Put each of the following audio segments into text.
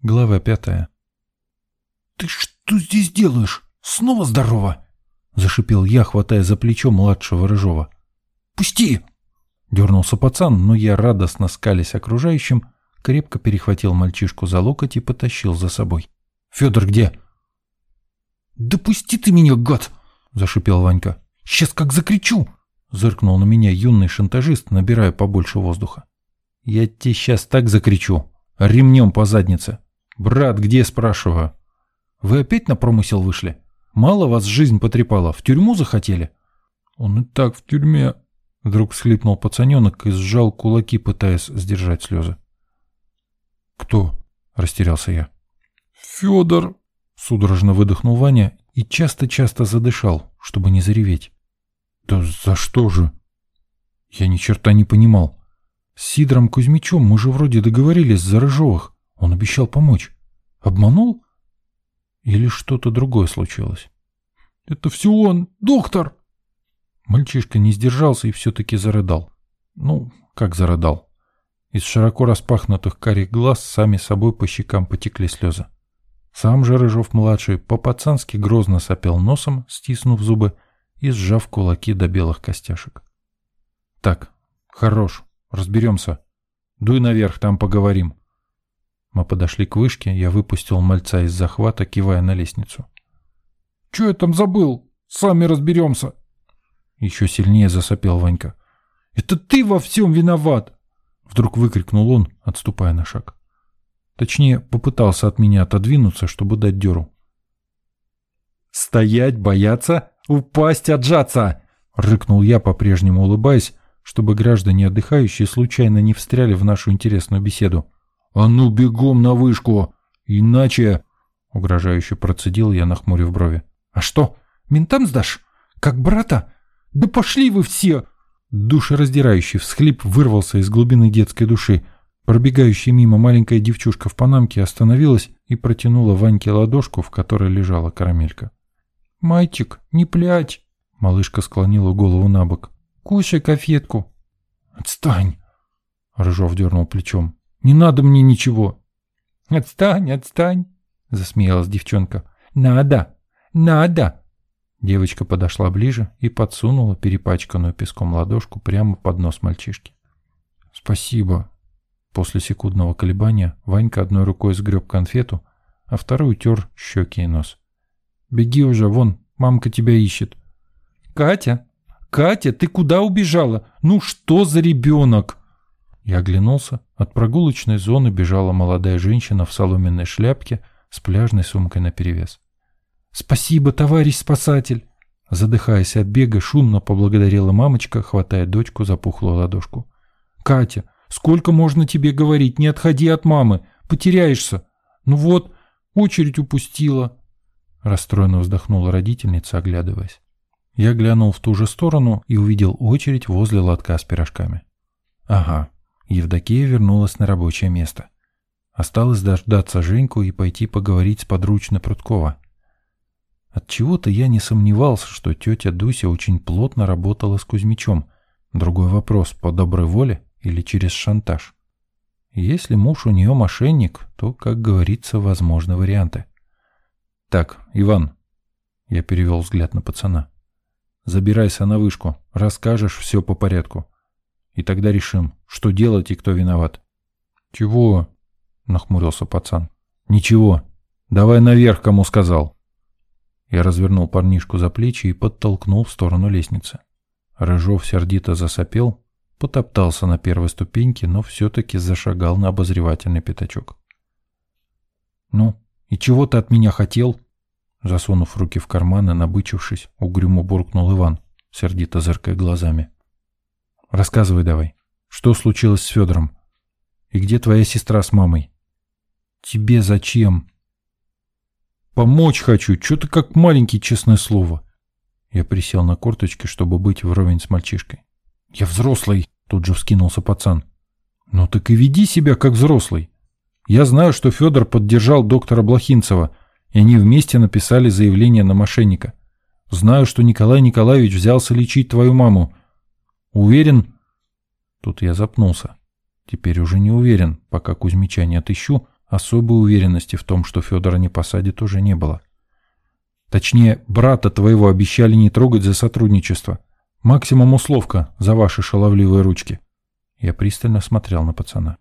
Глава пятая. «Ты что здесь делаешь? Снова здорово!» — зашипел я, хватая за плечо младшего Рыжова. «Пусти!» — дернулся пацан, но я, радостно скались окружающим, крепко перехватил мальчишку за локоть и потащил за собой. «Федор где?» «Да пусти ты меня, гад!» — зашипел Ванька. «Сейчас как закричу!» — зыркнул на меня юный шантажист, набирая побольше воздуха. «Я тебе сейчас так закричу! Ремнем по заднице!» «Брат, где?» – спрашиваю. «Вы опять на промысел вышли? Мало вас жизнь потрепала, в тюрьму захотели?» «Он и так в тюрьме», – вдруг схлипнул пацаненок и сжал кулаки, пытаясь сдержать слезы. «Кто?» – растерялся я. «Федор», – судорожно выдохнул Ваня и часто-часто задышал, чтобы не зареветь. «Да за что же?» Я ни черта не понимал. С Сидором Кузьмичем мы же вроде договорились за Рыжовых. Он обещал помочь. Обманул? Или что-то другое случилось? «Это все он, доктор!» Мальчишка не сдержался и все-таки зарыдал. Ну, как зарыдал. Из широко распахнутых карих глаз сами собой по щекам потекли слезы. Сам же Рыжов-младший по-пацански грозно сопел носом, стиснув зубы и сжав кулаки до белых костяшек. «Так, хорош, разберемся. Дуй наверх, там поговорим. Мы подошли к вышке, я выпустил мальца из захвата, кивая на лестницу. «Че я там забыл? Сами разберемся!» Еще сильнее засопел Ванька. «Это ты во всем виноват!» Вдруг выкрикнул он, отступая на шаг. Точнее, попытался от меня отодвинуться, чтобы дать дёру. «Стоять, бояться, упасть, отжаться!» Рыкнул я, по-прежнему улыбаясь, чтобы граждане отдыхающие случайно не встряли в нашу интересную беседу. «А ну, бегом на вышку! Иначе...» Угрожающе процедил я, нахмурив брови. «А что, ментам сдашь? Как брата? Да пошли вы все!» Душераздирающий всхлип вырвался из глубины детской души. Пробегающая мимо маленькая девчушка в панамке остановилась и протянула Ваньке ладошку, в которой лежала карамелька. «Мальчик, не плять!» Малышка склонила голову на бок. «Кушай конфетку!» «Отстань!» Рыжов дернул плечом. Не надо мне ничего. Отстань, отстань, засмеялась девчонка. Надо, надо. Девочка подошла ближе и подсунула перепачканную песком ладошку прямо под нос мальчишки. Спасибо. После секундного колебания Ванька одной рукой сгреб конфету, а второй утер щеки и нос. «Беги уже, вон, мамка тебя ищет». «Катя, Катя, ты куда убежала? Ну что за ребенок?» Я оглянулся. От прогулочной зоны бежала молодая женщина в соломенной шляпке с пляжной сумкой наперевес. «Спасибо, товарищ спасатель!» Задыхаясь от бега, шумно поблагодарила мамочка, хватая дочку за пухлую ладошку. «Катя, сколько можно тебе говорить? Не отходи от мамы, потеряешься. Ну вот, очередь упустила». Расстроенно вздохнула родительница, оглядываясь. Я глянул в ту же сторону и увидел очередь возле лотка с пирожками. «Ага, Евдокия вернулась на рабочее место. Осталось дождаться Женьку и пойти поговорить с подручной Прудкова. Отчего-то я не сомневался, что тетя Дуся очень плотно работала с Кузьмичом. Другой вопрос, по доброй воле или через шантаж. Если муж у нее мошенник, то, как говорится, возможны варианты. «Так, Иван», — я перевел взгляд на пацана, — «забирайся на вышку, расскажешь все по порядку. И тогда решим, что делать и кто виноват. «Чего?» — нахмурился пацан. «Ничего. Давай наверх, кому сказал». Я развернул парнишку за плечи и подтолкнул в сторону лестницы. Рыжов сердито засопел, потоптался на первой ступеньке, но все-таки зашагал на обозревательный пятачок. «Ну, и чего ты от меня хотел?» Засунув руки в карманы, набычившись, угрюмо буркнул Иван, сердито зыркая глазами. Рассказывай давай. Что случилось с Федором? И где твоя сестра с мамой? Тебе зачем? Помочь хочу. Что ты как маленький, честное слово. Я присел на корточки, чтобы быть вровень с мальчишкой. Я взрослый, тут же вскинулся пацан. Ну так и веди себя как взрослый. Я знаю, что Федор поддержал доктора Блохинцева, и они вместе написали заявление на мошенника. Знаю, что Николай Николаевич взялся лечить твою маму, Уверен? Тут я запнулся. Теперь уже не уверен, пока Кузьмича не отыщу, особой уверенности в том, что Федора не посадит, уже не было. Точнее, брата твоего обещали не трогать за сотрудничество. Максимум условка за ваши шаловливые ручки. Я пристально смотрел на пацана.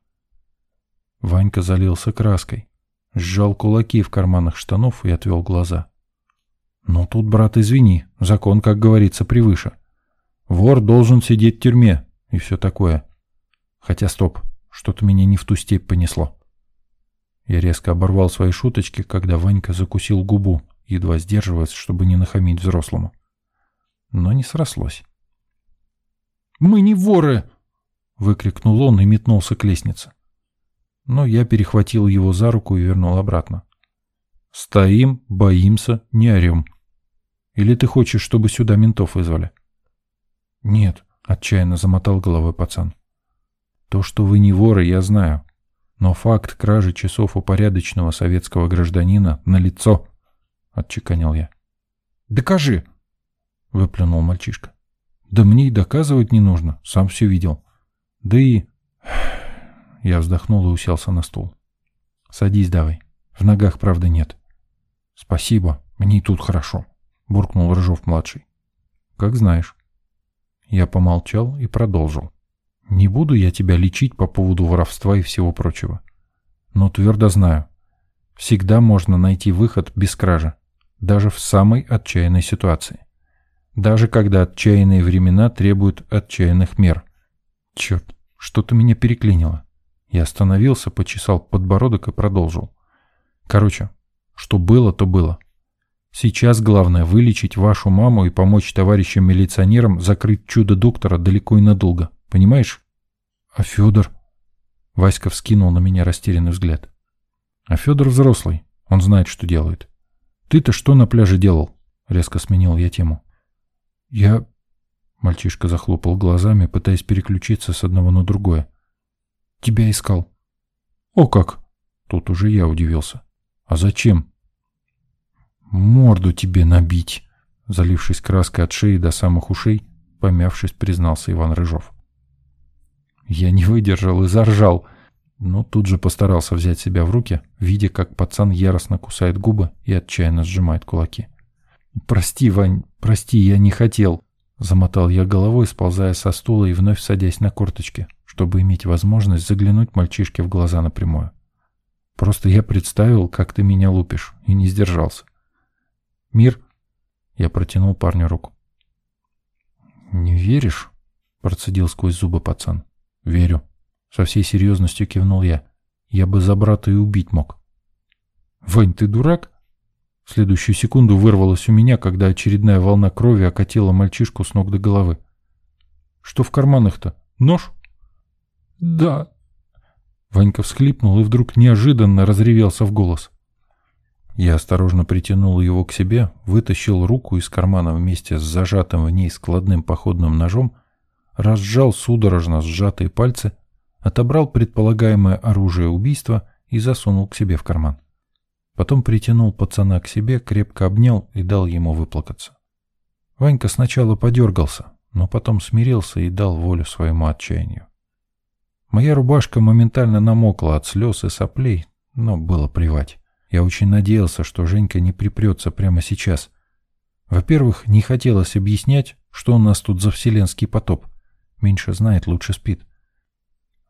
Ванька залился краской, сжал кулаки в карманах штанов и отвел глаза. «Ну тут, брат, извини, закон, как говорится, превыше. Вор должен сидеть в тюрьме и все такое. Хотя стоп, что-то меня не в ту степь понесло». Я резко оборвал свои шуточки, когда Ванька закусил губу, едва сдерживаясь, чтобы не нахамить взрослому. Но не срослось. «Мы не воры!» — выкрикнул он и метнулся к лестнице. Но я перехватил его за руку и вернул обратно. «Стоим, боимся, не орем. Или ты хочешь, чтобы сюда ментов вызвали?» «Нет», — отчаянно замотал головой пацан. «То, что вы не воры, я знаю. Но факт кражи часов у порядочного советского гражданина налицо», — отчеканил я. «Докажи», — выплюнул мальчишка. «Да мне и доказывать не нужно, сам все видел. Да и...» Я вздохнул и уселся на стул. «Садись давай. В ногах, правда, нет». «Спасибо, мне и тут хорошо», — буркнул Рыжов-младший. «Как знаешь». Я помолчал и продолжил. «Не буду я тебя лечить по поводу воровства и всего прочего. Но твердо знаю, всегда можно найти выход без кражи, даже в самой отчаянной ситуации. Даже когда отчаянные времена требуют отчаянных мер. Черт, что-то меня переклинило. Я остановился, почесал подбородок и продолжил. Короче, что было, то было. Сейчас главное вылечить вашу маму и помочь товарищам-милиционерам закрыть чудо доктора далеко и надолго. Понимаешь? А Федор? Васька вскинул на меня растерянный взгляд. А Федор взрослый. Он знает, что делает. Ты-то что на пляже делал? Резко сменил я тему. Я... Мальчишка захлопал глазами, пытаясь переключиться с одного на другое. Тебя искал. О как! Тут уже я удивился. А зачем? Морду тебе набить. Залившись краской от шеи до самых ушей, помявшись, признался Иван Рыжов. Я не выдержал и заржал, но тут же постарался взять себя в руки, видя, как пацан яростно кусает губы и отчаянно сжимает кулаки. «Прости, Вань, прости, я не хотел», — замотал я головой, сползая со стула и вновь садясь на корточки, чтобы иметь возможность заглянуть мальчишке в глаза напрямую. Просто я представил, как ты меня лупишь, и не сдержался. «Мир?» Я протянул парню руку. «Не веришь?» — процедил сквозь зубы пацан. «Верю». Со всей серьезностью кивнул я. «Я бы за брата и убить мог». «Вань, ты дурак?» В следующую секунду вырвалось у меня, когда очередная волна крови окатила мальчишку с ног до головы. «Что в карманах-то? Нож?» «Да». Ванька всхлипнул и вдруг неожиданно разревелся в голос. Я осторожно притянул его к себе, вытащил руку из кармана вместе с зажатым в ней складным походным ножом, разжал судорожно сжатые пальцы, отобрал предполагаемое оружие убийства и засунул к себе в карман. Потом притянул пацана к себе, крепко обнял и дал ему выплакаться. Ванька сначала подергался, но потом смирился и дал волю своему отчаянию. Моя рубашка моментально намокла от слез и соплей, но было плевать. Я очень надеялся, что Женька не припрется прямо сейчас. Во-первых, не хотелось объяснять, что у нас тут за вселенский потоп. Меньше знает, лучше спит.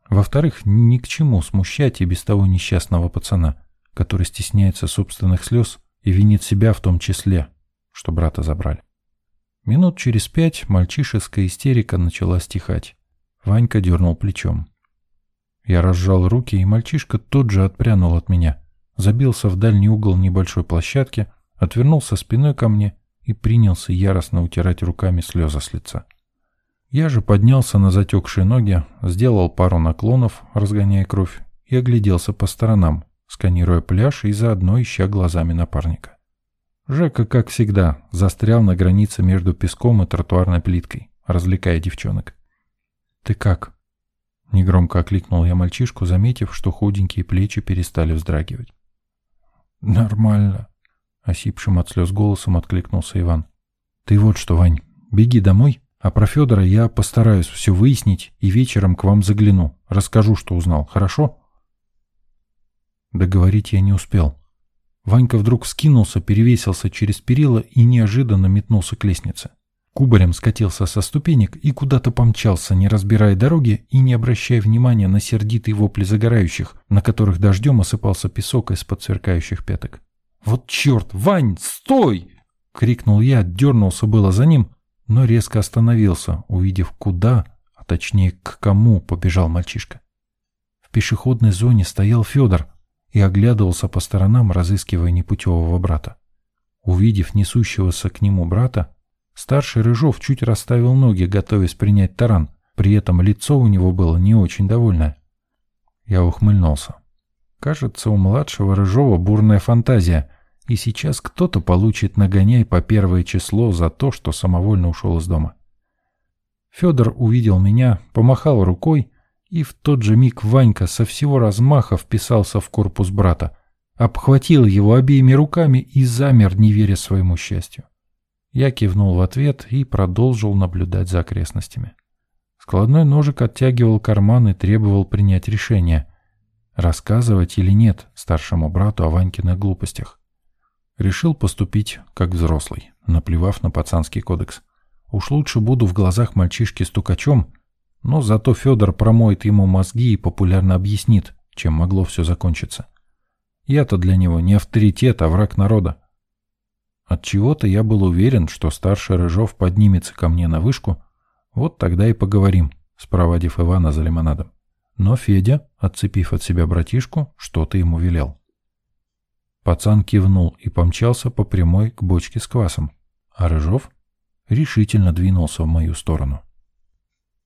Во-вторых, ни к чему смущать и без того несчастного пацана, который стесняется собственных слез и винит себя в том числе, что брата забрали. Минут через пять мальчишеская истерика начала стихать. Ванька дернул плечом. Я разжал руки, и мальчишка тут же отпрянул от меня, забился в дальний угол небольшой площадки, отвернулся спиной ко мне и принялся яростно утирать руками слезы с лица. Я же поднялся на затекшие ноги, сделал пару наклонов, разгоняя кровь, и огляделся по сторонам, сканируя пляж и заодно ища глазами напарника. Жека, как всегда, застрял на границе между песком и тротуарной плиткой, развлекая девчонок. «Ты как?» Негромко окликнул я мальчишку, заметив, что худенькие плечи перестали вздрагивать. «Нормально», — осипшим от слез голосом откликнулся Иван. «Ты вот что, Вань, беги домой, а про Федора я постараюсь все выяснить и вечером к вам загляну, расскажу, что узнал, хорошо?» Договорить я не успел. Ванька вдруг вскинулся, перевесился через перила и неожиданно метнулся к лестнице. Кубарем скатился со ступенек и куда-то помчался, не разбирая дороги и не обращая внимания на сердитые вопли загорающих, на которых дождем осыпался песок из-под сверкающих пяток. «Вот черт! Вань, стой!» — крикнул я, дернулся было за ним, но резко остановился, увидев, куда, а точнее к кому побежал мальчишка. В пешеходной зоне стоял Федор и оглядывался по сторонам, разыскивая непутевого брата. Увидев несущегося к нему брата, Старший Рыжов чуть расставил ноги, готовясь принять таран. При этом лицо у него было не очень довольное. Я ухмыльнулся. Кажется, у младшего Рыжова бурная фантазия, и сейчас кто-то получит нагоняй по первое число за то, что самовольно ушел из дома. Федор увидел меня, помахал рукой, и в тот же миг Ванька со всего размаха вписался в корпус брата, обхватил его обеими руками и замер, не веря своему счастью. Я кивнул в ответ и продолжил наблюдать за окрестностями. Складной ножик оттягивал карман и требовал принять решение, рассказывать или нет старшему брату о Ванькиных глупостях. Решил поступить как взрослый, наплевав на пацанский кодекс. Уж лучше буду в глазах мальчишки стукачом, но зато Федор промоет ему мозги и популярно объяснит, чем могло все закончиться. Я-то для него не авторитет, а враг народа. От чего-то я был уверен, что старший Рыжов поднимется ко мне на вышку. Вот тогда и поговорим, спровадив Ивана за лимонадом. Но Федя, отцепив от себя братишку, что-то ему велел. Пацан кивнул и помчался по прямой к бочке с квасом, а Рыжов решительно двинулся в мою сторону.